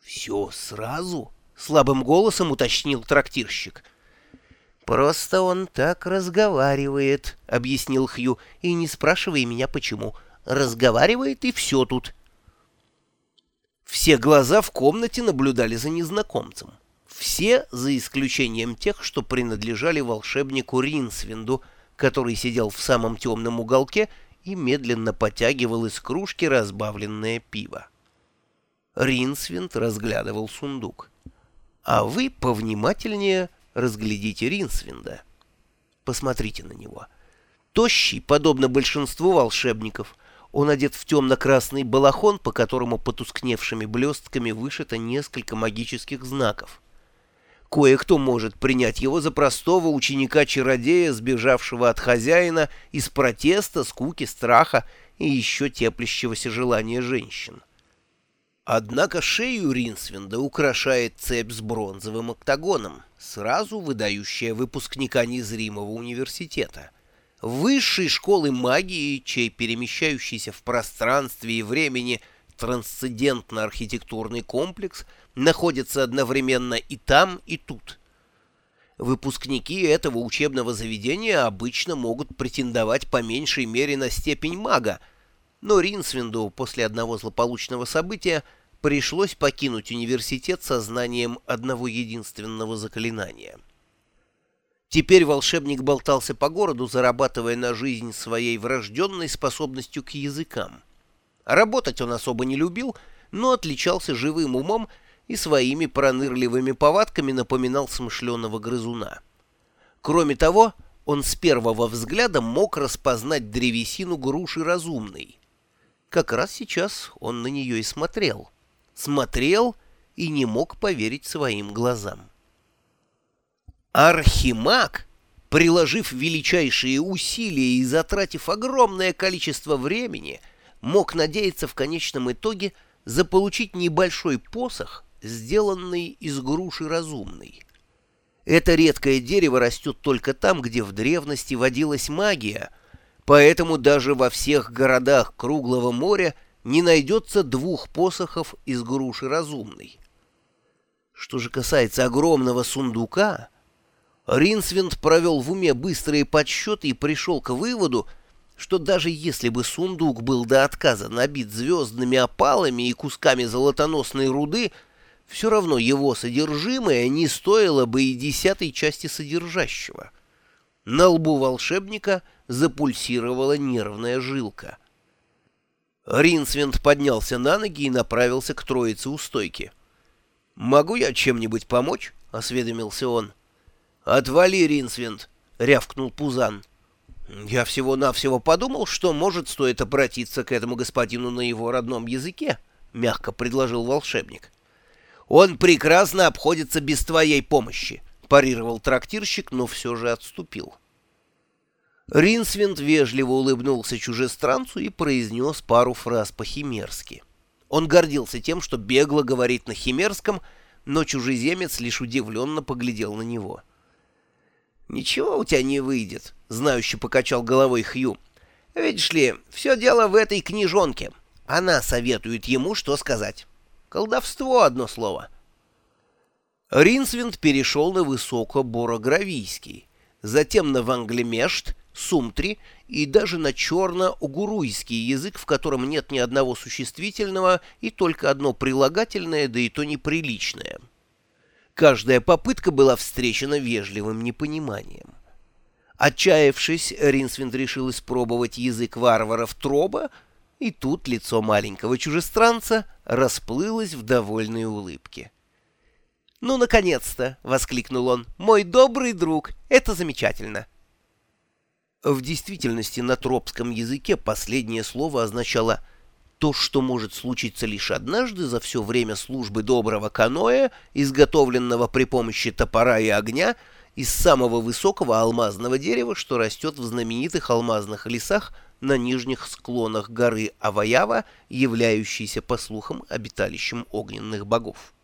«Все сразу?» — слабым голосом уточнил трактирщик. «Просто он так разговаривает», — объяснил Хью, — «и не спрашивай меня, почему. Разговаривает, и все тут». Все глаза в комнате наблюдали за незнакомцем. Все, за исключением тех, что принадлежали волшебнику Ринсвинду, который сидел в самом темном уголке и медленно потягивал из кружки разбавленное пиво. Ринсвинд разглядывал сундук. А вы повнимательнее разглядите Ринсвинда. Посмотрите на него. Тощий, подобно большинству волшебников, он одет в темно-красный балахон, по которому потускневшими блестками вышито несколько магических знаков. Кое-кто может принять его за простого ученика-чародея, сбежавшего от хозяина из протеста, скуки, страха и еще теплящегося желания женщин. Однако шею Ринсвинда украшает цепь с бронзовым октагоном, сразу выдающая выпускника незримого университета. Высшей школы магии, чей перемещающийся в пространстве и времени трансцендентно-архитектурный комплекс — находятся одновременно и там, и тут. Выпускники этого учебного заведения обычно могут претендовать по меньшей мере на степень мага, но Ринсвинду после одного злополучного события пришлось покинуть университет со знанием одного единственного заклинания. Теперь волшебник болтался по городу, зарабатывая на жизнь своей врожденной способностью к языкам. Работать он особо не любил, но отличался живым умом и своими пронырливыми повадками напоминал смышленого грызуна. Кроме того, он с первого взгляда мог распознать древесину груши разумной. Как раз сейчас он на нее и смотрел. Смотрел и не мог поверить своим глазам. Архимаг, приложив величайшие усилия и затратив огромное количество времени, мог надеяться в конечном итоге заполучить небольшой посох — сделанный из груши разумной. Это редкое дерево растет только там, где в древности водилась магия, поэтому даже во всех городах Круглого моря не найдется двух посохов из груши разумной. Что же касается огромного сундука, Ринсвинд провел в уме быстрые подсчеты и пришел к выводу, что даже если бы сундук был до отказа набит звездными опалами и кусками золотоносной руды, все равно его содержимое не стоило бы и десятой части содержащего. На лбу волшебника запульсировала нервная жилка. Ринсвинд поднялся на ноги и направился к троице у стойки. «Могу я чем-нибудь помочь?» — осведомился он. «Отвали, Ринсвинд!» — рявкнул Пузан. «Я всего-навсего подумал, что, может, стоит обратиться к этому господину на его родном языке», — мягко предложил волшебник. Он прекрасно обходится без твоей помощи, парировал трактирщик, но все же отступил. Ринсвинд вежливо улыбнулся чужестранцу и произнес пару фраз по-химерски. Он гордился тем, что бегло говорит на химерском, но чужеземец лишь удивленно поглядел на него. «Ничего у тебя не выйдет», — знающий покачал головой Хью. «Видишь ли, все дело в этой книжонке. Она советует ему, что сказать». Колдовство, одно слово. Ринсвинд перешел на высоко-борогравийский, затем на ванглемешт, сумтри и даже на черно-угуруйский язык, в котором нет ни одного существительного и только одно прилагательное, да и то неприличное. Каждая попытка была встречена вежливым непониманием. Отчаявшись, Ринсвинд решил испробовать язык варваров Троба, и тут лицо маленького чужестранца расплылось в довольной улыбке. «Ну, наконец-то!» — воскликнул он. «Мой добрый друг! Это замечательно!» В действительности на тропском языке последнее слово означало «то, что может случиться лишь однажды за все время службы доброго каноэ, изготовленного при помощи топора и огня, из самого высокого алмазного дерева, что растет в знаменитых алмазных лесах на нижних склонах горы Аваява, являющейся, по слухам, обиталищем огненных богов.